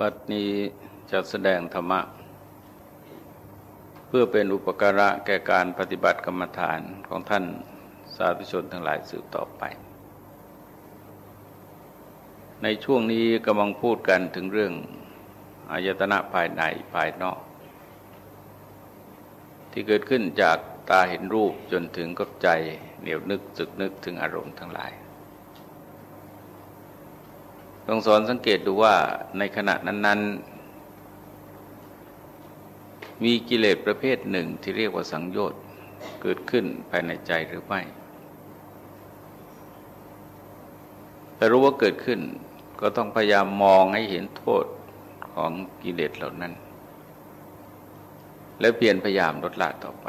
บัดนี้จะแสดงธรรมะ เพื่อเป็นอุปการะแก่การปฏิบัติกรรมฐานของท่านสาธุชนทั้งหลายสืบต่อไป ในช่วงนี้กำลังพูดกันถึงเรื่องอายตนะภายในภายนอก ที่เกิดขึ้นจากตาเห็นรูปจนถึงกับใจเหนียวนึกสึกนึกถึงอารมณ์ทั้งหลาย ต้องสอนสังเกตดูว่าในขณะนั้น ๆ มีกิเลสประเภทหนึ่งที่เรียกว่าสังโยชน์เกิดขึ้นภายในใจหรือไม่แต่รู้ว่าเกิดขึ้นก็ต้องพยายามมองให้เห็นโทษของกิเลสเหล่านั้น และเปลี่ยนพยายามลดละต่อไป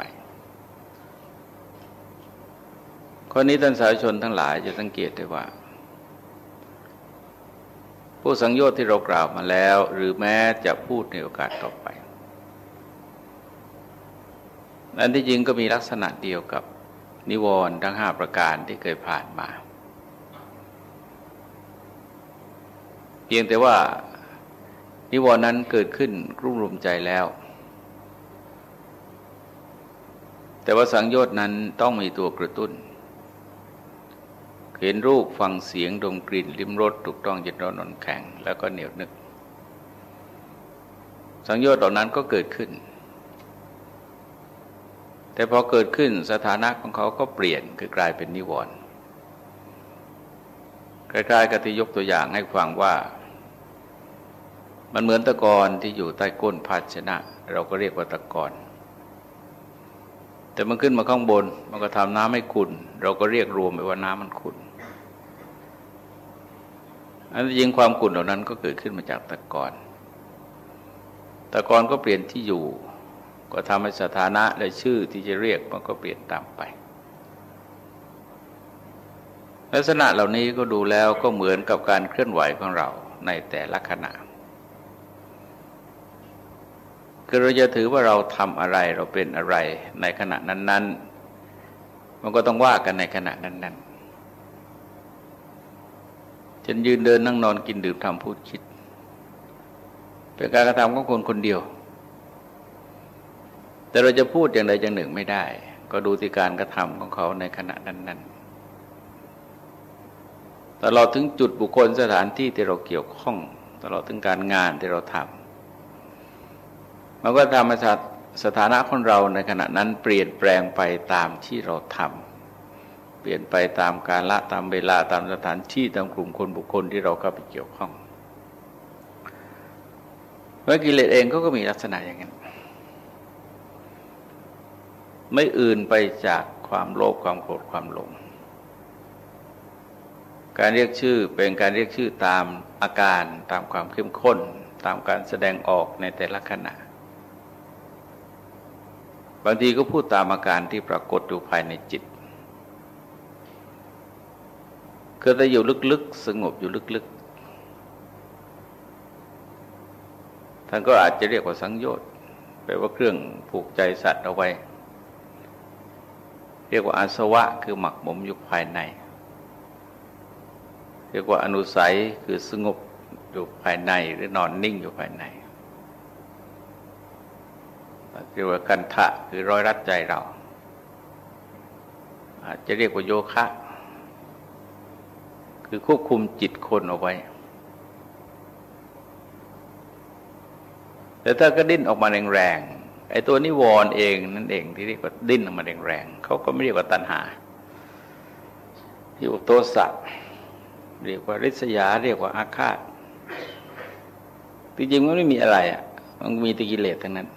ข้อนี้ท่านสาธชนทั้งหลายจะสังเกตได้ว่า ผู้สังโยชน์ที่เรากล่าวมาแล้ว หรือแม้จะพูดในโอกาสต่อไปนั้นที่จริงก็มีลักษณะเดียวกับนิวรณ์ทั้งห้าประการที่เคยผ่านมา เพียงแต่ว่า นิวรณ์นั้นเกิดขึ้นรุ่มรุมใจแล้ว แต่ว่าสังโยชน์นั้นต้องมีตัวกระตุ้น เห็นรูปฟังเสียงดมกลิ่น ลิ้มรสถูกต้องเย็นร้อนนอนแข็ง แล้วก็เหนียวนึก สังโยชน์เหล่านั้นก็เกิดขึ้น แต่พอเกิดขึ้นสถานะของเขาก็เปลี่ยนคือกลายเป็นนิวรณ์คล้ายๆกับที่ยกตัวอย่างให้ฟังว่า มันเหมือนตะกอนที่อยู่ใต้ก้นภาชนะ เราก็เรียกว่าตะกอนแต่มันขึ้นมาข้างบน มันก็ทำน้ำให้ขุ่นเราก็เรียกรวมไปว่าน้ำมันขุ่น อันจริงความกุ่นเหล่านั้นก็เกิดขึ้นมาจากตะกอนตะกอนก็เปลี่ยนที่อยู่ ก็ทำให้สถานะและชื่อที่จะเรียกมันก็เปลี่ยนตามไป ลักษณะเหล่านี้ก็ดูแล้วก็เหมือนกับการเคลื่อนไหวของเราในแต่ละขณะคือเราจะถือว่าเราทำอะไรเราเป็นอะไรในขณะนั้น ๆ มันก็ต้องว่ากันในขณะนั้น ๆ นยืนเดินนั่งนอนกินดื่มทำพูดคิด เป็นการกระทำของคนคนเดียว แต่เราจะพูดอย่างใดอย่างหนึ่งไม่ได้ ก็ดูที่การกระทำของเขาในขณะนั้นๆตลอดถึงจุดบุคคลสถานที่ที่เราเกี่ยวข้อง ตลอดถึงการงานที่เราทำมันก็ทำให้สถานะของเราในขณะนั้นเปลี่ยนแปลงไปตามที่เราทำ เปลี่ยนไปตามกาละตามเวลาตามสถานที่ตามกลุ่มคนบุคคลที่เราเข้าไปเกี่ยวข้องเมื่อกิเลสเองก็ก็มีลักษณะอย่างนั้นไม่อื่นไปจากความโลภความโกรธความหลง การเรียกชื่อเป็นการเรียกชื่อตามอาการตามความเข้มข้น ตามการแสดงออกในแต่ละขณะ บางทีก็พูดตามอาการที่ปรากฏอยู่ภายในจิต คือถ้าอยู่ลึกๆ สงบอยู่ลึกๆ ท่านก็อาจจะเรียกว่าสังโยชน์แปลว่าเครื่องผูกใจสัตว์เอาไว้ เรียกว่าอาสวะคือหมักหมมอยู่ภายใน เรียกว่าอนุสัยคือสงบอยู่ภายในหรือนอนนิ่งอยู่ภายในเรียกว่ากันทะคือร้อยรัดใจเรา อาจจะเรียกว่าโยคะ คือควบคุมจิตคนเอาไว้ แต่ถ้าก็ดิ้นออกมาแรงๆไอ้ตัวนิวรณ์เองนั่นเองที่เรียกว่าดิ้นออกมาแรงๆเขาก็ไม่เรียกว่าตัณหาเรียกว่าโทสะเรียกว่าริษยา เรียกว่าอาฆาตจริงๆมันไม่มีอะไรอะ มันมีตะกิเลสทั้งนั้น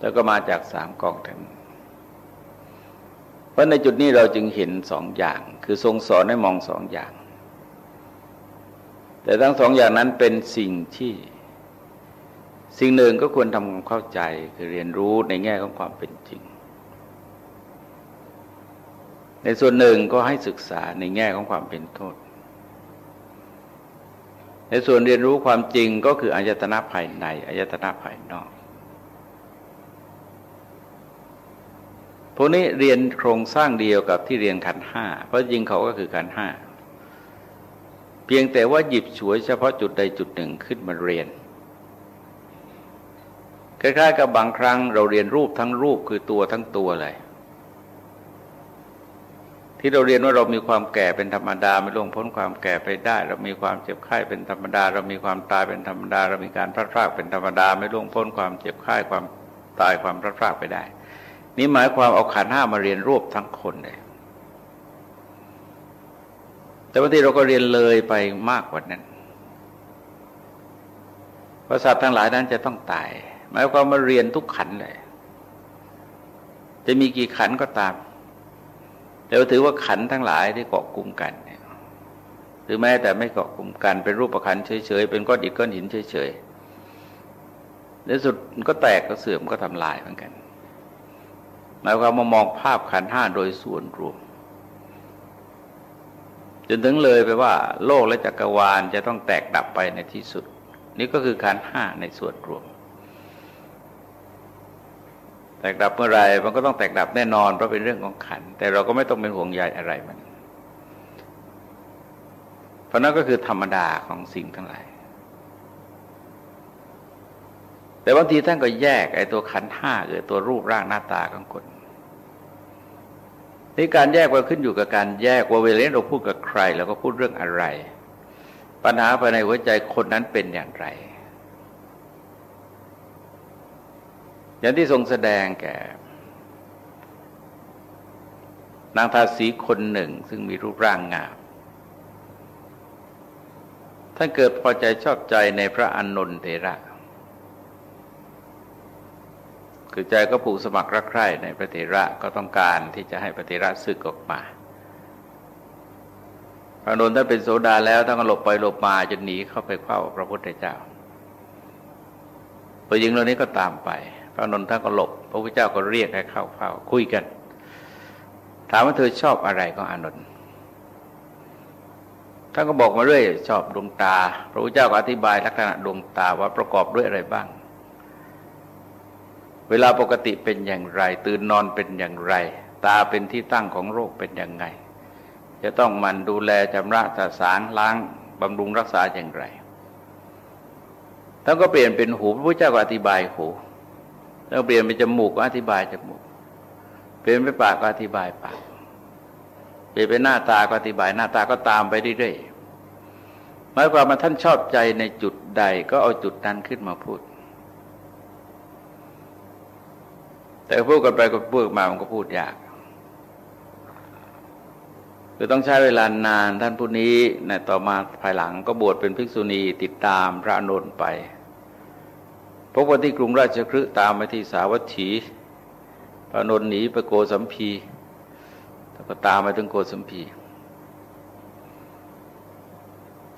แล้วก็มาจากสามกองทั้ง เพราะในจุดนี้เราจึงเห็นสองอย่าง คือทรงสอนให้มองสองอย่าง แต่ทั้งสองอย่างนั้นเป็นสิ่งที่ สิ่งหนึ่งก็ควรทำความเข้าใจคือเรียนรู้ในแง่ของความเป็นจริง ในส่วนหนึ่งก็ให้ศึกษาในแง่ของความเป็นโทษ ในส่วนเรียนรู้ความจริงก็คืออายตนะภายในอายตนะภายนอก พวกนี้เรียนโครงสร้างเดียวกับที่เรียนขันห้าเพราะจริงเขาก็คือขันห้าเพียงแต่ว่าหยิบฉวยเฉพาะจุดใดจุดหนึ่งขึ้นมาเรียนคล้ายๆกับบางครั้งเราเรียนรูปทั้งรูปคือตัวทั้งตัวเลยที่เราเรียนว่าเรามีความแก่เป็นธรรมดาไม่ล่วงพ้นความแก่ไปได้ เรามีความเจ็บไข้เป็นธรรมดา เรามีความตายเป็นธรรมดา เรามีการพลาดพลาดเป็นธรรมดา ไม่ล่วงพ้นความเจ็บไข้ความตายความพลาดพลาดไปได้ นี่หมายความเอาขันห้ามาเรียนรูปทั้งคนเลยแต่บางทีเราก็เรียนเลยไปมากกว่านั้นพระสัตว์ทั้งหลายนั้นจะต้องตาย หมายความมาเรียนทุกขันเลย จะมีกี่ขันก็ตาม แต่ถือว่าขันทั้งหลายที่เกาะกลุ่มกันเนี่ยหรือแม้แต่ไม่เกาะกลุ่มกันเป็นรูปประคันเฉยๆ เป็นก้อนอิฐก้อนหินเฉยๆในสุดก็แตกก็เสื่อมก็ทำลายเหมือนกัน หมายความมามองภาพขันห้าโดยส่วนรวมจนถึงเลยไปว่า โลกและจักรวาลจะต้องแตกดับไปในที่สุด นี่ก็คือขันห้าในส่วนรวม แตกดับเมื่อไรมันก็ต้องแตกดับแน่นอนเพราะเป็นเรื่องของขัน แต่เราก็ไม่ต้องเป็นห่วงใยอะไรมัน เพราะนั่นก็คือธรรมดาของสิ่งทั้งหลายแต่บางทีท่านก็แยกไอ้ตัวขันห้าหรือตัวรูปร่างหน้าตาของคน นี่การแยกว่าขึ้นอยู่กับการแยกว่าเวลาเราพูดกับใครเราก็พูดเรื่องอะไร ปัญหาภายในหัวใจคนนั้นเป็นอย่างไร อย่างที่ทรงแสดงแก่ นางทาสีคนหนึ่งซึ่งมีรูปร่างงามท่านเกิดพอใจชอบใจในพระอนนนเทระ คือใจก็ผูกสมัครรักใคร่ในพระเทระก็ต้องการที่จะให้พระเทระสึกออกมาพระนนท์ท่าเป็นโสดาแล้วท่านก็หลบไปหลบมาจนหนีเข้าไปเข้าพระพุทธเจ้าผู้หญิงเหล่านี้ก็ตามไป พระนนท์ท่านก็หลบ พระพุทธเจ้าก็เรียกให้เข้าเฝ้าคุยกัน ถามว่าเธอชอบอะไรก็อานนท์ท่านก็บอกมาเรื่อยชอบดวงตา พระพุทธเจ้าก็อธิบายลักษณะดวงตาว่าประกอบด้วยอะไรบ้าง เวลาปกติเป็นอย่างไร ตื่นนอนเป็นอย่างไร ตาเป็นที่ตั้งของโรคเป็นอย่างไง จะต้องมันดูแลจำระสะสางล้างบำรุงรักษาอย่างไรท่านก็เปลี่ยนเป็นหูพระพุทธเจ้าก็อธิบายหูแล้วเปลี่ยนเป็นจมูกก็อธิบายจมูก เปลี่ยนเป็นปากก็อธิบายปาก เปลี่ยนเป็นหน้าตาก็อธิบายหน้าตาก็ตามไปเรื่อยๆหมายความว่าท่านชอบใจในจุดใดก็เอาจุดนั้นขึ้นมาพูด แต่พูดกันไปก็พูดมามันก็พูดยากคือต้องใช้เวลานานท่านผู้นี้ในต่อมาภายหลังก็บวชเป็นภิกษุณีติดตามพระอนุนไปพบว่าที่กรุงราชคฤห์ตามไปที่สาวัตถีพระนนหนีไปโกสัมพีแล้วก็ตามไปถึงโกสัมพี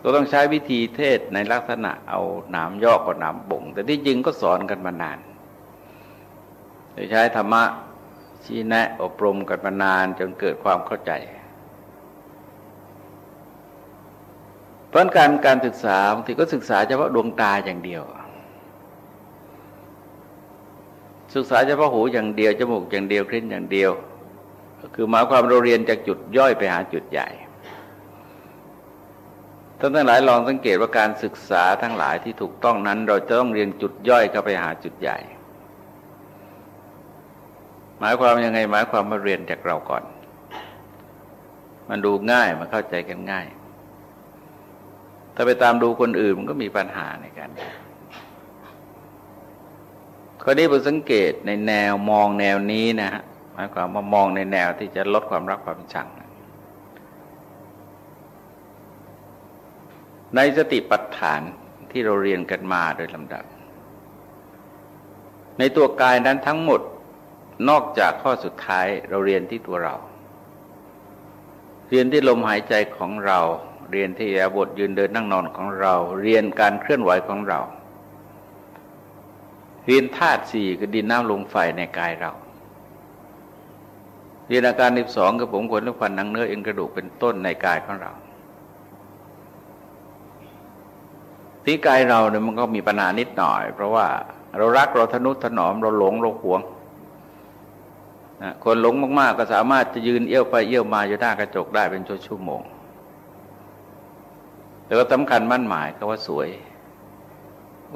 ก็ต้องใช้วิธีเทศในลักษณะเอาหนามยอกกับหนามบ่ง แต่ที่จริงก็สอนกันมานาน โดยใช้ธรรมะชี้แนะอบรมกันมานานจนเกิดความเข้าใจเพราะการการศึกษาบางทีก็ศึกษาเฉพาะดวงตาอย่างเดียว ศึกษาเฉพาะหูอย่างเดียวจมูกอย่างเดียวคลิ้นอย่างเดียว คือหมายความเราเรียนจากจุดย่อยไปหาจุดใหญ่ท่านทั้งหลายลองสังเกตว่าการศึกษาทั้งหลายที่ถูกต้องนั้น เราจะต้องเรียนจุดย่อยเข้าไปหาจุดใหญ่ หมายความยังไง หมายความมาเรียนจากเราก่อน มันดูง่ายมันเข้าใจกันง่าย ถ้าไปตามดูคนอื่นมันก็มีปัญหาในการข้อนี้ผมสังเกตในแนวมองแนวนี้นะฮะหมายความว่ามองในแนวที่จะลดความรักความชังในสติปัฏฐานที่เราเรียนกันมาโดยลำดับ ในตัวกายนั้นทั้งหมด นอกจากข้อสุดท้ายเราเรียนที่ตัวเรา เรียนที่ลมหายใจของเรา เรียนที่อาบทยืนเดินนั่งนอนของเรา เรียนการเคลื่อนไหวของเรา เรียนธาตุสี่คือดินน้ำลมไฟในกายเรา เรียนอาการสิบสองกับผมขนและฟันหนังเนื้อเอ็นกระดูกเป็นต้นในกายของเราที่กายเราเนี่ยมันก็มีปัญหานิดหน่อย เพราะว่าเรารักเราทนุถนอมเราหลงเราหวง นะคนหลงมาก ๆ ก็สามารถจะยืนเอี้ยวไปเอี้ยวมาอยู่หน้ากระจกได้เป็นชั่วโมง แต่ว่าสำคัญมั่นหมายก็ว่าสวย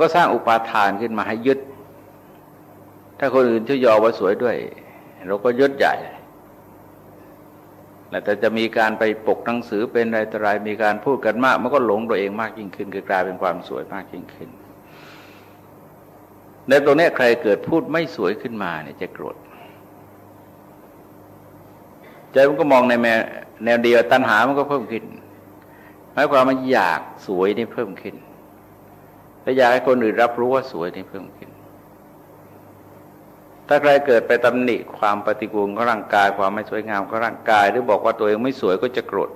ก็สร้างอุปาทานขึ้นมาให้ยึด ถ้าคนอื่นช่วยยอว่าสวยด้วย เราก็ยึดใหญ่แต่จะมีการไปปกหนังสือเป็นอะไรต่ออะไรมีการพูดกันมาก มันก็หลงตัวเองมากยิ่งขึ้น คือกลายเป็นความสวยมากยิ่งขึ้นในตรงนี้ใครเกิดพูดไม่สวยขึ้นมาเนี่ยจะโกรธ ใจมันก็มองในแนวเดียวตัณหามันก็เพิ่มขึ้นหมายความว่าอยากสวยนี่เพิ่มขึ้นและอยากให้คนอื่นรับรู้ว่าสวยนี่เพิ่มขึ้น ถ้าใครเกิดไปตำหนิความปฏิกูลของร่างกาย ความไม่สวยงามของร่างกาย หรือบอกว่าตัวเองไม่สวยก็จะโกรธ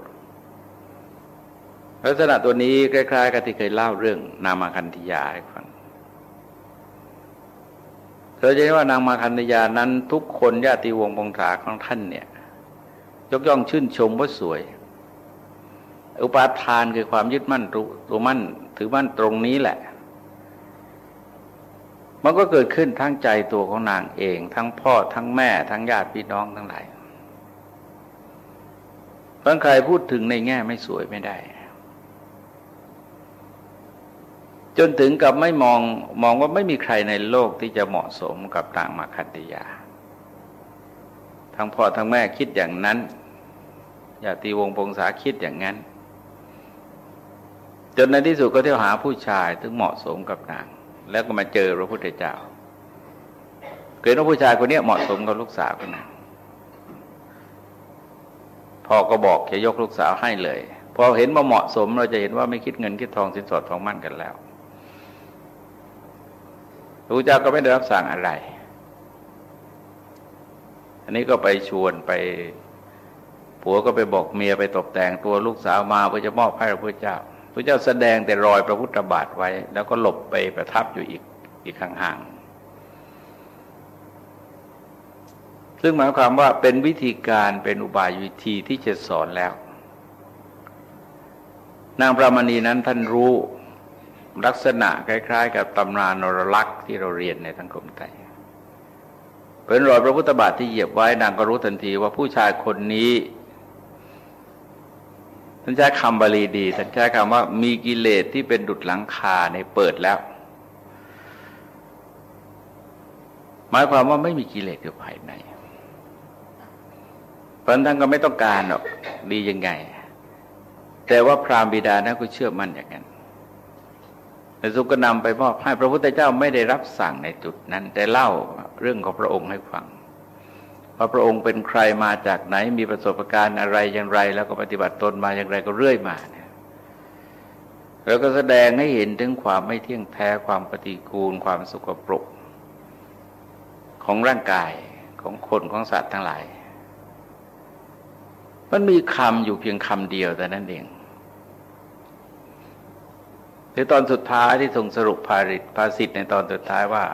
ลักษณะตัวนี้คล้ายๆกับที่เคยเล่าเรื่องนามาคันธยาให้ฟังเธอจะเห็นว่านางมาคันธยานั้นทุกคนญาติวงศ์พงษาของท่านเนี่ย กย่องชื่นชมว่าสวย อุปาทานคือความยึดมั่นตัวมั่น ถือมั่นตรงนี้แหละ มันก็เกิดขึ้นทั้งใจตัวของนางเอง ทั้งพ่อทั้งแม่ทั้งญาติพี่น้องทั้งหลายบางใครพูดถึงในแง่ไม่สวยไม่ได้ จนถึงกับไม่มองมองว่าไม่มีใครในโลกที่จะเหมาะสมกับนางมาคันติยาทั้งพ่อทั้งแม่คิดอย่างนั้น ญาติวงพงษาคิดอย่างนั้น จนในที่สุดก็เที่ยวหาผู้ชายถึงเหมาะสมกับนาง แล้วก็มาเจอพระพุทธเจ้าเกิดว่าผู้ชายคนนี้เหมาะสมกับลูกสาวคนนั้นพ่อก็บอกจะยกลูกสาวให้เลย พอเห็นว่าเหมาะสมเราจะเห็นว่าไม่คิดเงินคิดทองสินสอดทองมั่นกันแล้วพระพุทธเจ้าก็ไม่ได้รับสั่งอะไร อันนี้ก็ไปชวนไป ผัวก็ไปบอกเมียไปตกแต่งตัวลูกสาวมาเพื่อจะมอบให้พระพุทธเจ้าพระเจ้าแสดงแต่รอยพระพุทธบาทไว้ แล้วก็หลบไปประทับอยู่อีกอีกห่างๆซึ่งหมายความว่าเป็นวิธีการเป็นอุบายวิธีที่จะสอนแล้ว นางพระมณีนั้นท่านรู้ลักษณะคล้าย ๆ กับตำนานนรลักษ์ที่เราเรียนในสังคมไทยเป็นรอยพระพุทธบาทที่เหยียบไว้นางก็รู้ทันทีว่าผู้ชายคนนี้ ท่านใช้คำบาลีดีท่านใช้คำว่ามีกิเลสที่เป็นดุดหลังคาในเปิดแล้ว หมายความว่าไม่มีกิเลสอยู่ภายใน เพราะท่านก็ไม่ต้องการหรอกดียังไง แต่ว่าพรามบิดานะก็เชื่อมั่นอย่างนั้นแต่สุก็นำไปมอบให้พระพุทธเจ้าไม่ได้รับสั่งในจุดนั้น แต่เล่าเรื่องของพระองค์ให้ฟัง ว่าพระองค์เป็นใครมาจากไหนมีประสบการณ์อะไรอย่างไร แล้วก็ปฏิบัติตนมาอย่างไรก็เรื่อยมาเนี่ยแล้วก็แสดงให้เห็นถึงความไม่เที่ยงแท้ความปฏิกูล ความสุขปรกของร่างกายของคนของสัตว์ทั้งหลาย มันมีคำอยู่เพียงคำเดียวแต่นั้นเองหรือตอนสุดท้ายที่ทรงสรุปภาริตภาสิทธ์ในตอนสุดท้ายว่า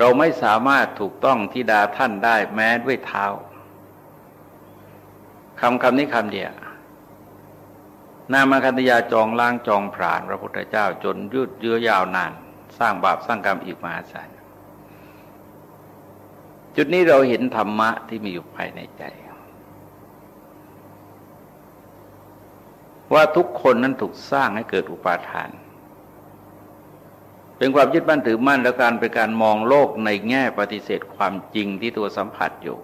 เราไม่สามารถถูกต้องที่ดาท่านได้แม้ด้วยเท้าคำคำนี้คำเดียวนามคันธยาจองล้างจองผานพระพุทธเจ้าจนยืดเยื้อยาวนาน สร้างบาปสร้างกรรมอีกมหาศาลจุดนี้เราเห็นธรรมะที่มีอยู่ภายในใจ ว่าทุกคนนั้นถูกสร้างให้เกิดอุปาทาน เป็นความยึดมั่นถือมั่นและการเป็นการมองโลกในแง่ปฏิเสธความจริงที่ตัวสัมผัสอยู่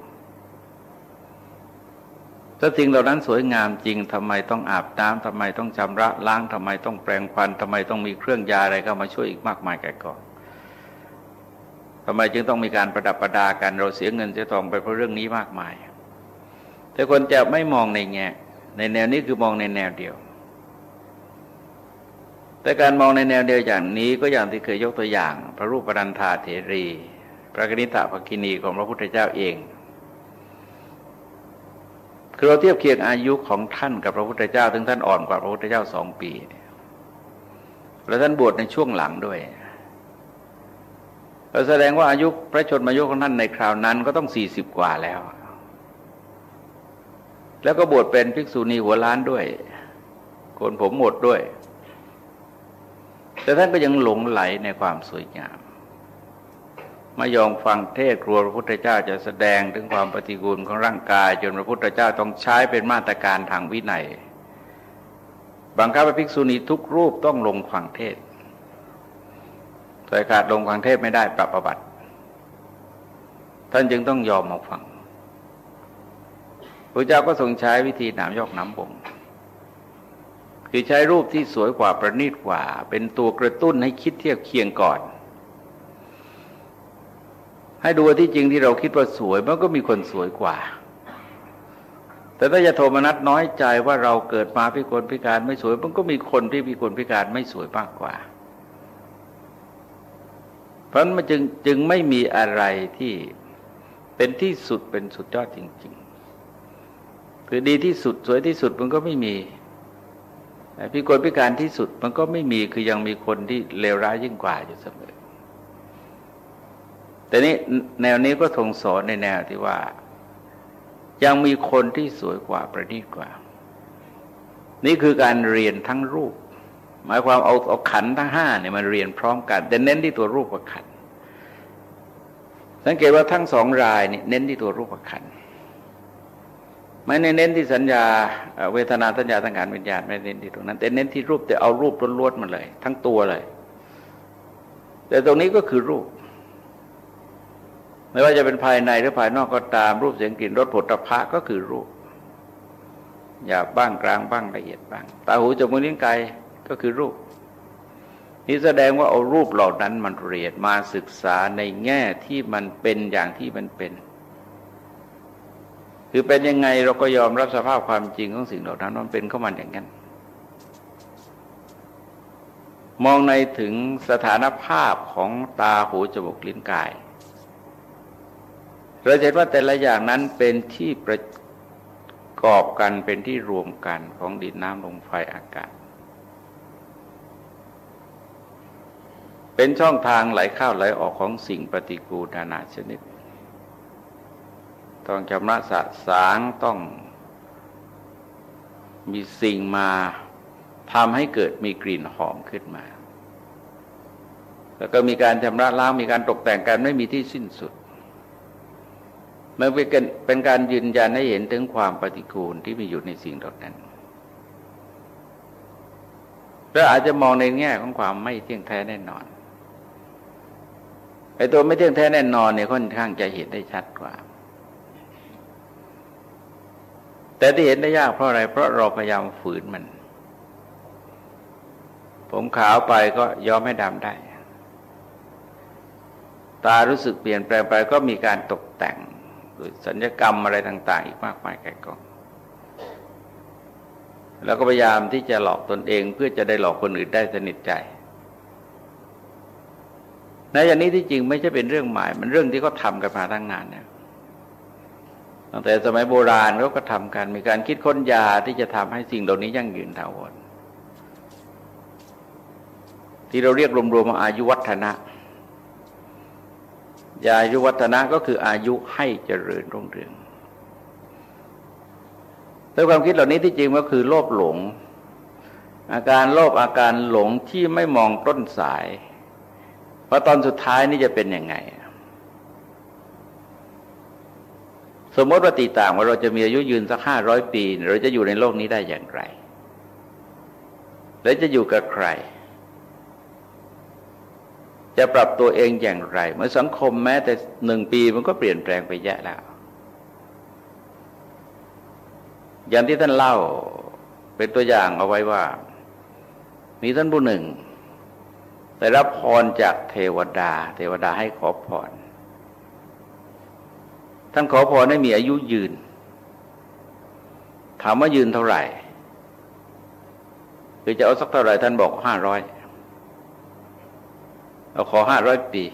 ถ้าสิ่งเหล่านั้นสวยงามจริงทำไมต้องอาบน้ำทำไมต้องชำระล้างทำไมต้องแปรงควันทำไมต้องมีเครื่องยาอะไรเข้ามาช่วยอีกมากมายแก่ก่อนทำไมจึงต้องมีการประดับประดากันเราเสียเงินเสียทองไปเพราะเรื่องนี้มากมาย แต่คนจะไม่มองในแง่ในแนวนี้คือมองในแนวเดียว แต่การมองในแนวเดียวอย่างนี้ก็อย่างที่เคยยกตัวอย่าง พระรูปปรันธาเถรี พระกนิษฐภกินีของพระพุทธเจ้าเองคือเราเทียบเคียงอายุของท่านกับพระพุทธเจ้าถึงท่านอ่อนกว่าพระพุทธเจ้าสองปี แล้วท่านบวชในช่วงหลังด้วยแสดงว่าอายุพระชนมายุของท่านในคราวนั้นก็ต้องสี่สิบกว่าแล้ว แล้วก็บวชเป็นภิกษุณีหัวล้านด้วยโกนผมหมดด้วย แต่ท่านก็ยังหลงไหลในความสวยงามไม่ยอมฟังเทศครัวพระพุทธเจ้าจะแสดงถึงความปฏิกูลของร่างกาย จนพระพุทธเจ้าต้องใช้เป็นมาตรการทางวินัยบังคับให้ภิกษุณีทุกรูปต้องลงฟังเทศโดยขาดลงฟังเทศไม่ได้ปรับประบัติ ท่านจึงต้องยอมมาฟังพระเจ้าก็ทรงใช้วิธีหนามยอกน้ำบ่ง คือใช้รูปที่สวยกว่าประณีตกว่า เป็นตัวกระตุ้นให้คิดเทียบเคียงก่อน ให้ดูว่าที่จริงที่เราคิดว่าสวยมันก็มีคนสวยกว่า แต่ถ้าจะโทมนัสน้อยใจว่าเราเกิดมาพิกลพิการไม่สวย มันก็มีคนที่พิกลพิการไม่สวยมากกว่า เพราะมันจึงจึงไม่มีอะไรที่เป็นที่สุดเป็นสุดยอดจริง ๆ คือดีที่สุดสวยที่สุดมันก็ไม่มี พิกลพิการที่สุดมันก็ไม่มีคือยังมีคนที่เลวร้ายยิ่งกว่าอยู่เสมอ แต่นี้แนวนี้ก็ทงสอนในแนวที่ว่า ยังมีคนที่สวยกว่าประณีตกว่า นี่คือการเรียนทั้งรูป หมายความเอาเอาขันทั้งห้าเนี่ยมาเรียนพร้อมกัน แต่เน้นที่ตัวรูปกับขัน สังเกตว่าทั้งสองรายนี่เน้นที่ตัวรูปกับขัน ไม่เน้นที่สัญญาเวทนาสัญญาสังขารวิญญาณไม่เน้นที่ตรงนั้น แต่เน้นที่รูปแต่เอารูปล้วนๆมาเลย ทั้งตัวเลย แต่ตรงนี้ก็คือรูป ไม่ว่าจะเป็นภายในหรือภายนอกก็ตามรูปเสียงกลิ่นรสผลพะก็คือรูปหยาบบ้างกลางบ้างละเอียดบ้างตาหูจมูกลิ้นกายก็คือรูปนี่แสดงว่าเอารูปเหล่านั้นมันเรียนมาศึกษาในแง่ที่มันเป็นอย่างที่มันเป็น คือเป็นยังไงเราก็ยอมรับสภาพความจริงของสิ่งเหล่านั้นมันเป็นเข้ามันอย่างนั้น มองในถึงสถานภาพของตาหูจมูกลิ้นกาย เราเห็นว่าแต่ละอย่างนั้นเป็นที่ประกอบกันเป็นที่รวมกันของดินน้ำลมไฟอากาศเป็นช่องทางไหลเข้าไหลออกของสิ่งปฏิกูลนานาชนิด ต้องชำระสะสางต้องมีสิ่งมาทำให้เกิดมีกลิ่นหอมขึ้นมา แล้วก็มีการชำระล้างมีการตกแต่งกันไม่มีที่สิ้นสุดมันเป็นเป็นการยืนยันให้เห็นถึงความปฏิกูลที่มีอยู่ในสิ่งเหล่านั้นแล้วอาจจะมองในแง่ของความไม่เที่ยงแท้แน่นอนไอ้ตัวไม่เที่ยงแท้แน่นอนเนี่ยค่อนข้างจะเห็นได้ชัดกว่า แต่ที่เห็นได้ยากเพราะอะไร เพราะเราพยายามฝืนมัน ผมขาวไปก็ยอมให้ดำได้ ตารู้สึกเปลี่ยนแปลงไปก็มีการตกแต่งหรือสัญญกรรมอะไรต่าง ๆ อีกมากมายแก่กองแล้วก็พยายามที่จะหลอกตนเองเพื่อจะได้หลอกคนอื่นได้สนิทใจในอย่างนี้ที่จริงไม่ใช่เป็นเรื่องใหม่ มันเรื่องที่เขาทากันมาตั้งนานเนี่ย ตั้งแต่สมัยโบราณเขาก็ทำกันมีการคิดค้นยาที่จะทำให้สิ่งเหล่านี้ยั่งยืนถาวรที่เราเรียกรวมๆว่าอายุวัฒนะยาอายุวัฒนะก็คืออายุให้เจริญรุ่งเรืองแต่ความคิดเหล่านี้ที่จริงก็คือโลภหลง อาการโลภอาการหลงที่ไม่มองต้นสายว่าตอนสุดท้ายนี่จะเป็นยังไง สมมติว่าตีต่างว่าเราจะมีอายุยืนสักห้าร้อยปี เราจะอยู่ในโลกนี้ได้อย่างไร และจะอยู่กับใคร จะปรับตัวเองอย่างไร เมื่อสังคมแม้แต่หนึ่งปีมันก็เปลี่ยนแปลงไปแยอะแล้ว อย่างที่ท่านเล่าเป็นตัวอย่างเอาไว้ว่า มีท่านผู้หนึ่งได้รับพรจากเทวดา เทวดาให้ขอพร ท่านขอพรให้มีอายุยืน ถามว่ายืนเท่าไหร่คือจะเอาสักเท่าไหร่ท่านบอกห้าร้อยเราขอห้าร้อยปี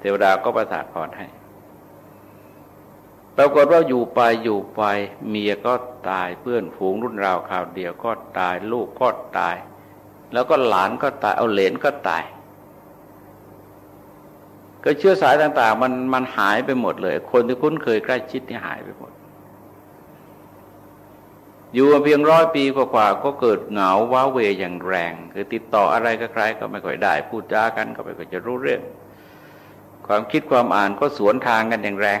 เทวดาก็ประทานพรให้ปรากฏว่าอยู่ไปอยู่ไป เมียก็ตายเพื่อนฝูงรุ่นราวข่าวเดียวก็ตาย ลูกก็ตาย แล้วก็หลานก็ตายเอาเหลนก็ตาย ก็เชื้อสายต่าง ๆ มันมันหายไปหมดเลย คนที่คุ้นเคยใกล้ชิดนี่หายไปหมด อยู่เพียงร้อยปีกว่าๆก็เกิดเหงาว้าเวอย่างแรง คือติดต่ออะไรกับใครก็ไม่ค่อยได้ พูดจากันก็ไม่ค่อยจะรู้เรื่อง ความคิดความอ่านก็สวนทางกันอย่างแรง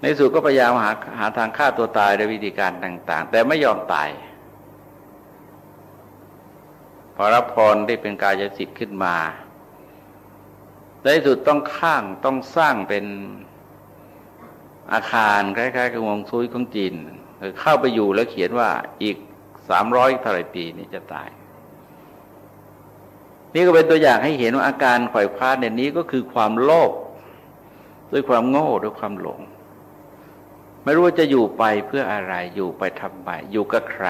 ในสุดก็พยายามหาหาทางฆ่าตัวตายโดยวิธีการต่าง ๆ แต่ไม่ยอมตายพอรับพรได้เป็นกายสิทธิ์ขึ้นมา ในสุดต้องข้างต้องสร้างเป็นอาคารคล้ายๆกับวงซุยของจีนเข้าไปอยู่แล้วเขียนว่าอีกสามร้อยเท่าไรปีนี้จะตาย นี่ก็เป็นตัวอย่างให้เห็นว่าอาการข่อยคว้าในนี้ก็คือความโลภด้วยความโง่ด้วยความหลง ไม่รู้ว่าจะอยู่ไปเพื่ออะไร อยู่ไปทำไมอยู่กับใคร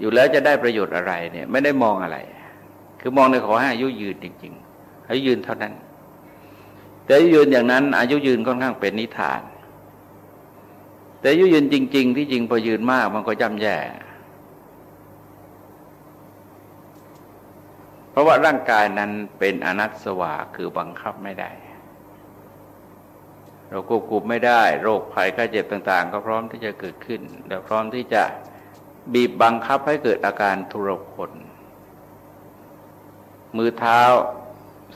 อยู่แล้วจะได้ประโยชน์อะไรเนี่ย ไม่ได้มองอะไร คือมองในขอให้อายุยืนจริง ๆ อายุยืนเท่านั้น แต่อายุยืนอย่างนั้น อายุยืนค่อนข้างเป็นนิทาน แต่อายุยืนจริง ๆ ที่จริงพอยืนมากมันก็ย่ำแย่เพราะว่าร่างกายนั้นเป็นอนัตสวาคือบังคับไม่ได้ เราควบคุมไม่ได้ โรคภัยไข้เจ็บต่าง ๆ ก็พร้อมที่จะเกิดขึ้นและพร้อมที่จะบีบบังคับให้เกิดอาการทุรพลมือเท้า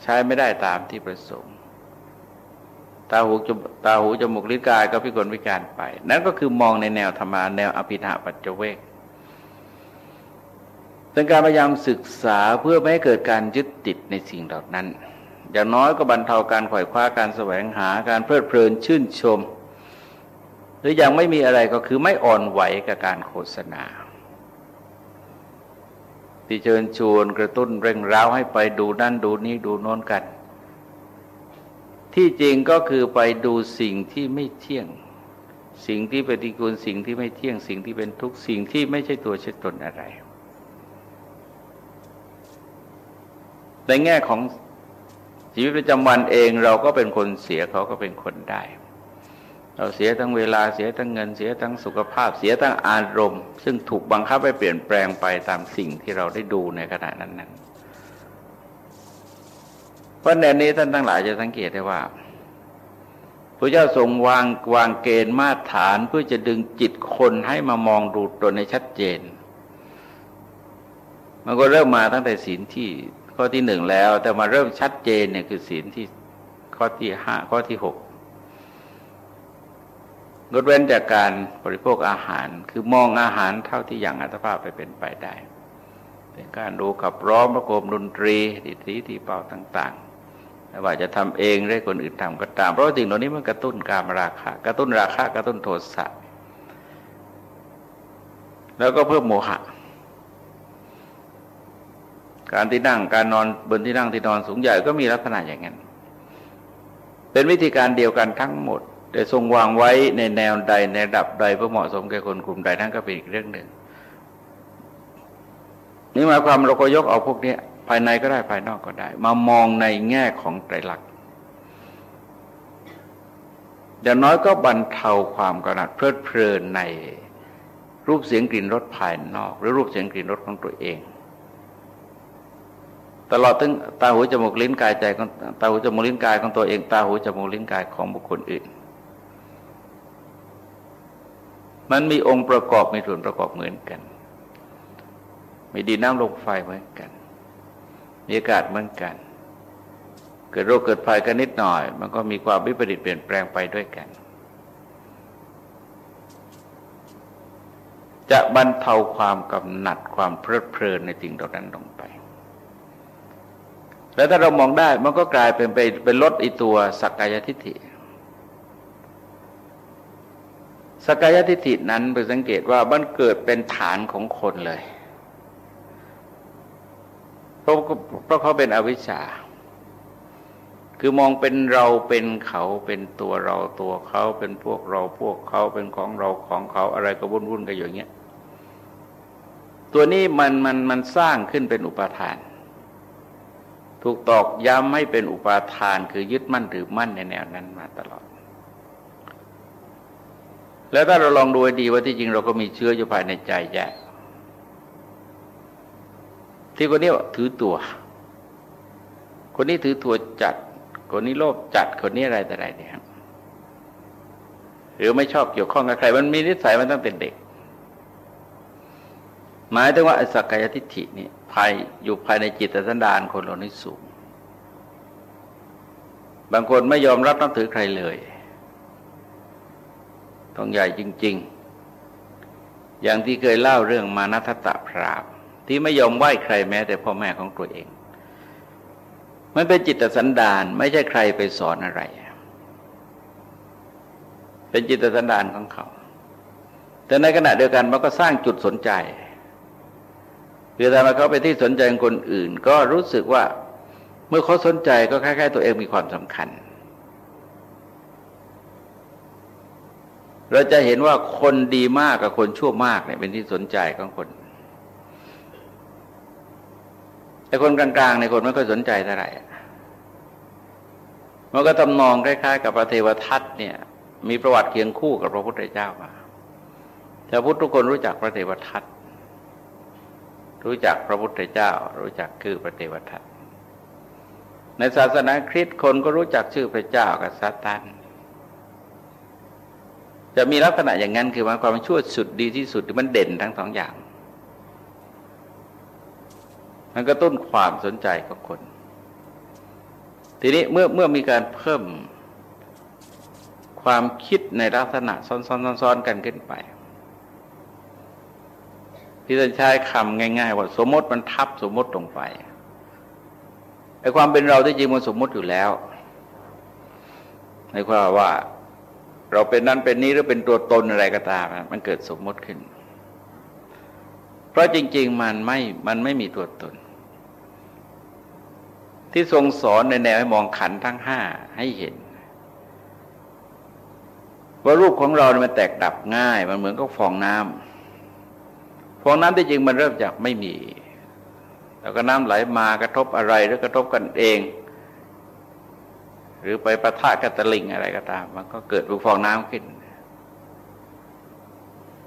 ใช้ไม่ได้ตามที่ประสงค์ ตาหูจมตาหูจมูกลิ้นกายก็พิกลพิการไป นั่นก็คือมองในแนวธรรมาแนวอภิธาปัจเจเวกเป็นการพยายามศึกษาเพื่อไม่ให้เกิดการยึดติดในสิ่งเหล่านั้น อย่างน้อยก็บรรเทาการขวอยคว้าการแสวงหาการเพลิดเพลินชื่นชม หรืออย่างไม่มีอะไรก็คือไม่อ่อนไหวกับการโฆษณา ที่เชิญชวนกระตุ้นเร่งร้าวให้ไปดูนั่นดูนี้ดูโน้นกัน ที่จริงก็คือไปดูสิ่งที่ไม่เที่ยง สิ่งที่ปฏิกูลสิ่งที่ไม่เที่ยง สิ่งที่เป็นทุกสิ่งที่ไม่ใช่ตัวใช่ตนอะไร ในแง่ของชีวิตประจำวันเองเราก็เป็นคนเสียเขาก็เป็นคนได้ เราเสียทั้งเวลาเสียทั้งเงินเสียทั้งสุขภาพเสียทั้งอารมณ์ ซึ่งถูกบังคับให้เปลี่ยนแปลงไปตามสิ่งที่เราได้ดูในขณะนั้นนั้นเพราะในนี้ท่านทั้งหลายจะสังเกตได้ว่าพระเจ้าทรงวางวางเกณฑ์มาตรฐานเพื่อจะดึงจิตคนให้มามองดูตนในชัดเจน มันก็เริ่มมาตั้งแต่ศีลที่ข้อที่หนึ่งแล้ว แต่มาเริ่มชัดเจนเนี่ยคือศีลที่ข้อที่ห้าข้อที่หก งดเว้นจากการบริโภคอาหารคือมองอาหารเท่าที่อย่างอัตภาพไปเป็นไปได้เป็นการดูขับร้องประโคมดนตรีดิสีที่เป่าต่างๆไม่ว่าจะทำเองหรือคนอื่นทำก็ตาม เพราะสิ่งเหล่านี้มันกระตุ้นการราคะกระตุ้นราคะกระตุ้นโทสะแล้วก็เพิ่มโมหะ การที่นั่งการนอนบนที่นั่งที่นอนสูงใหญ่ก็มีลักษณะอย่างนั้น เป็นวิธีการเดียวกันทั้งหมด แต่ทรงวางไว้ในแนวใดในระดับใดเพื่อเหมาะสมแก่คนกลุ่มใดนั่นก็เป็นอีกเรื่องหนึ่ง นี่หมายความเราก็ยกเอาพวกนี้ภายในก็ได้ภายนอกก็ได้ มามองในแง่ของไตรลักษณ์อย่างน้อยก็บรรเทาความกระหนัดเพลิดเพลินในรูปเสียงกลิ่นรสภายนอก หรือรูปเสียงกลิ่นรสของตัวเอง ตลอดถึงตาหูจมูกลิ้นกายใจของตาหูจมูกลิ้นกายของตัวเอง ตาหูจมูกลิ้นกายของบุคคลอื่น มันมีองค์ประกอบมีส่วนประกอบเหมือนกัน มีดินน้ำลมไฟเหมือนกัน มีอากาศเหมือนกัน เกิดโรคเกิดภัยกันนิดหน่อย มันก็มีความวิปริตเปลี่ยนแปลงไปด้วยกัน จะบรรเทาความกำหนัดความเพลิดเพลินในสิ่งเหล่านั้นลงไป แล้วถ้าเรามองได้มันก็กลายเป็นไปเป็นลดอีตัวสักกายทิฏฐิ สกกายทิฏฐินั้นไปสังเกตว่ามันเกิดเป็นฐานของคนเลยเพราะเพราะเขาเป็นอวิชชา คือมองเป็นเราเป็นเขาเป็นตัวเราตัวเขาเป็นพวกเราพวกเขาเป็นของเราของเขาอะไรก็วุ่นวุ่นกันอย่างเงี้ย ตัวนี้มันมันมันสร้างขึ้นเป็นอุปาทาน ถูกตอกย้ำให้เป็นอุปาทาน คือยึดมั่นถือมั่นในแนวนั้นมาตลอด แล้วถ้าเราลองดูดีว่าที่จริงเราก็มีเชื้ออยู่ภายในใจแย่ที่คนนี้ถือตัว คนนี้ถือตัวจัด คนนี้โลภจัด คนนี้อะไรแต่ไรเนี่ยหรือไม่ชอบเกี่ยวข้องกับใคร มันมีนิสัยมันตั้งแต่เด็ก หมายถึงว่าสักกายทิฏฐินี่ภายอยู่ภายในจิตสันดานคนเหล่านี้สูง บางคนไม่ยอมรับนับถือใครเลย ต้องใหญ่จริง ๆ อย่างที่เคยเล่าเรื่องมานัตตะพรามที่ไม่ยอมไหว้ใครแม้ แต่พ่อแม่ของตัวเอง มันเป็นจิตสันดานไม่ใช่ใครไปสอนอะไร เป็นจิตสันดานของเขา แต่ในขณะเดียวกันมันก็สร้างจุดสนใจคือทำให้เขาไปที่สนใจคนอื่น ก็รู้สึกว่าเมื่อเขาสนใจก็คล้ายๆ ตัวเองมีความสำคัญ เราจะเห็นว่าคนดีมากกับคนชั่วมากเนี่ยเป็นที่สนใจของคน แต่คนกลางๆในคนไม่ค่อยสนใจเท่าไหร่มันก็ตำนองคล้ายๆ กับพระเทวทัตเนี่ย มีประวัติเคียงคู่กับพระพุทธเจ้ามาชาวพุทธทุกคนรู้จักพระเทวทัตรู้จักพระพุทธเจ้า รู้จักคือพระเทวทัตในศาสนาคริสต์คนก็รู้จักชื่อพระเจ้ากับซาตาน จะมีลักษณะอย่างนั้นคือมันความชั่วสุดดีที่สุดมันเด่นทั้งสองอย่าง มันก็ต้นความสนใจของคน ทีนี้เมื่อเมื่อมีการเพิ่มความคิดในลักษณะซ้อนๆๆกันขึ้นไปที่จะใช้คำง่าย ๆ ว่าสมมติมันทับสมมติลงไปไอ้ความเป็นเราที่จริงมันสมมติอยู่แล้วในความว่า เราเป็นนั้นเป็นนี้หรือเป็นตัวตนอะไรก็ตามมันเกิดสมมติขึ้น เพราะจริง ๆ มันไม่มันไม่มีตัวตน ที่ทรงสอนในแนวให้มองขันทั้งห้าให้เห็น ว่ารูปของเราเนี่ยมันแตกดับง่าย มันเหมือนกับฟองน้ำฟองน้ำที่จริงมันเริ่มจากไม่มี แล้วก็น้ำไหลมากระทบอะไรหรือกระทบกันเอง หรือไปประทะกับตะลิงอะไรก็ตาม มันก็เกิดเป็นฟองน้ำขึ้น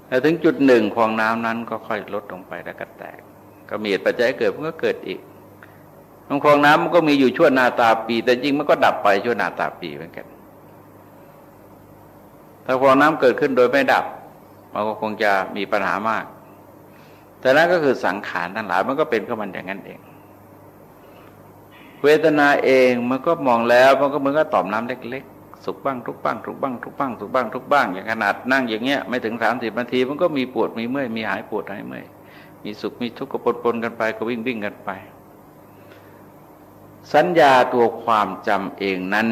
แต่ถึงจุดหนึ่งฟองน้ำนั้นก็ค่อยลดลงไปแล้วก็แตก ก็มีเหตุปัจจัยเกิดมันก็เกิดอีกฟองน้ำมันก็มีอยู่ชั่วนาตาปี แต่จริงมันก็ดับไปชั่วนาตาปีเหมือนกัน ถ้าฟองน้ำเกิดขึ้นโดยไม่ดับ มันก็คงจะมีปัญหามาก แต่นั้นก็คือสังขารทั้งหลายมันก็เป็นของมันอย่างนั้นเอง เวทนาเองมันก็มองแล้วมันก็เหมือนกับต่อมน้ำเล็ก ๆ สุกบ้างทุกบ้างทุกบ้างทุกบ้างทุกบ้างทุกบ้างอย่างขนาดนั่งอย่างเงี้ยไม่ถึงสามสิบนาทีมันก็มีปวดมีเมื่อยมีหายปวดหายเมื่อยมีสุขมีทุกข์ก็ปนปนกันไปก็วิ่งวิ่งกันไป สัญญาตัวความจำเองนั้น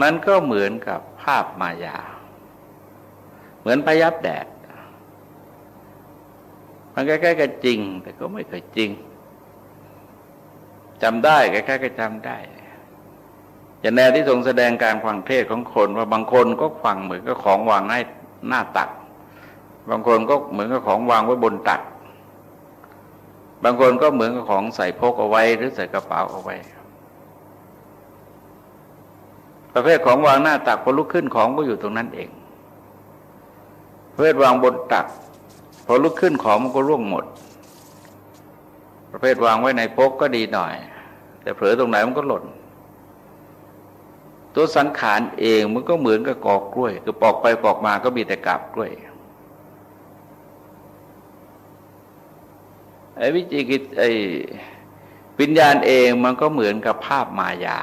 มันก็เหมือนกับภาพมายา เหมือนพยับแดดมันใกล้ๆกันจริง แต่ก็ไม่เคยจริง จำได้ใกล้ๆก็จำได้อย่างแนวที่ทรงแสดงการฟังเทศของคนว่าบางคนก็ฟังเหมือนกับของวางให้หน้าตัก บางคนก็เหมือนกับของวางไว้บนตัก บางคนก็เหมือนกับของใส่พกเอาไว้ หรือใส่กระเป๋าเอาไว้ ประเภทของวางหน้าตักพอลุกขึ้นของก็อยู่ตรงนั้นเองเภทวางบนตักพอลุกขึ้นของมันก็ร่วงหมด ประเภทวางไว้ในพกก็ดีหน่อย แต่เผลอตรงไหนมันก็หล่น ตัวสังขารเองมันก็เหมือนกับกอกกล้วย คือปอกไปปอกมาก็มีแต่กาบกล้วยไอ้วิจิกิจไอ้วิญญาณเองมันก็เหมือนกับภาพมายา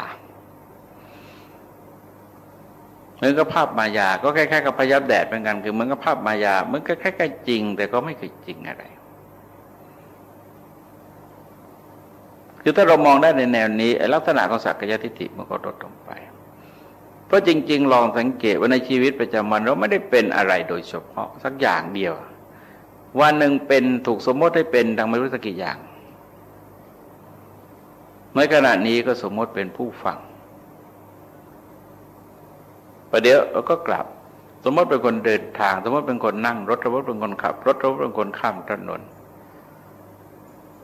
เหมือนกับภาพมายา ก็คล้ายๆกับพยับแดดเหมือนกัน คือเหมือนกับภาพมายาเหมือนกับคล้ายๆจริง แต่ก็ไม่คือจริงอะไร คือถ้าเรามองได้ในแนวนี้ลักษณะของสักยทิฏฐิมันก็ลดลงไป เพราะจริง ๆ ลองสังเกตว่าในชีวิตประจำวันเราไม่ได้เป็นอะไรโดยเฉพาะสักอย่างเดียว วันหนึ่งเป็นถูกสมมติให้เป็นดังไม่รู้สักกี่อย่างเมื่อขณะนี้ก็สมมติเป็นผู้ฟังประเดี๋ยวเราก็กลับ สมมติเป็นคนเดินทาง สมมติเป็นคนนั่งรถสมมติเป็นคนขับ รถสมมติเป็นคนข้ามถนน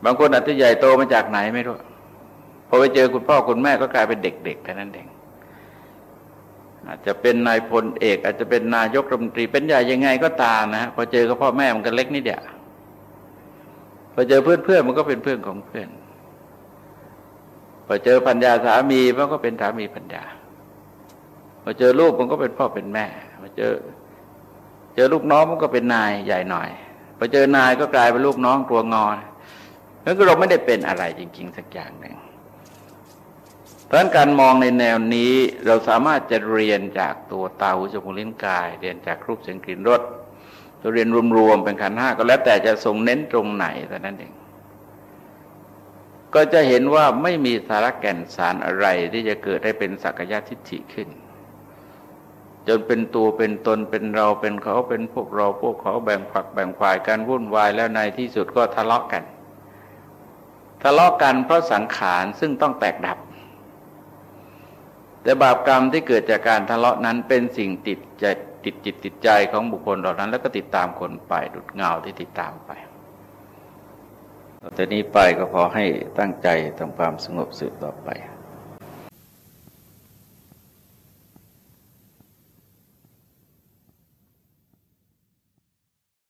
บางคนอาจจะใหญ่โตมาจากไหนไม่รู้พอไปเจอคุณพ่อคุณแม่ก็กลายเป็นเด็กๆแค่นั้นเองอาจจะเป็นนายพลเอก อาจจะเป็นนายกรัฐมนตรีเป็นใหญ่ยังไงก็ตามนะพอเจอกับพ่อแม่มันก็เล็กนิดเดียวพอเจอเพื่อนเพื่อนมันก็เป็นเพื่อนของเพื่อนพอเจอพันยาสามีมันก็เป็นสามีพันยาพอเจอลูกมันก็เป็นพ่อเป็นแม่พอเจอ เจอลูกน้องมันก็เป็นนายใหญ่หน่อยพอเจอนายก็กลายเป็นลูกน้องตัวงอน แล้วก็เราไม่ได้เป็นอะไรจริง ๆ สักอย่างหนึ่งเพราะการมองในแนวนี้เราสามารถจะเรียนจากตัวตาหูจมูกลิ้นกาย เรียนจากรูปเสียงกลิ่นรสเรียนรวมๆเป็นขันห้าก็แล้วแต่จะทรงเน้นตรงไหนแต่นั้นเองก็จะเห็นว่าไม่มีสาระแก่นสารอะไรที่จะเกิดได้เป็นสักยะทิฏฐิขึ้น จนเป็นตัวเป็นตนเป็นเราเป็นเขาเป็นพวกเราพวกเขาแบ่งฝักแบ่งฝ่ายกันวุ่นวายแล้วในที่สุดก็ทะเลาะกัน ทะเลาะกันเพราะสังขารซึ่งต้องแตกดับ แต่บาปกรรมที่เกิดจากการทะเลาะนั้นเป็นสิ่งติดใจติดจิตติดใจของบุคคลเหล่านั้น แล้วก็ติดตามคนไปดุดเงาที่ติดตามไปต่อจากนี้ไปก็ขอให้ตั้งใจทำความสงบสืบต่อไป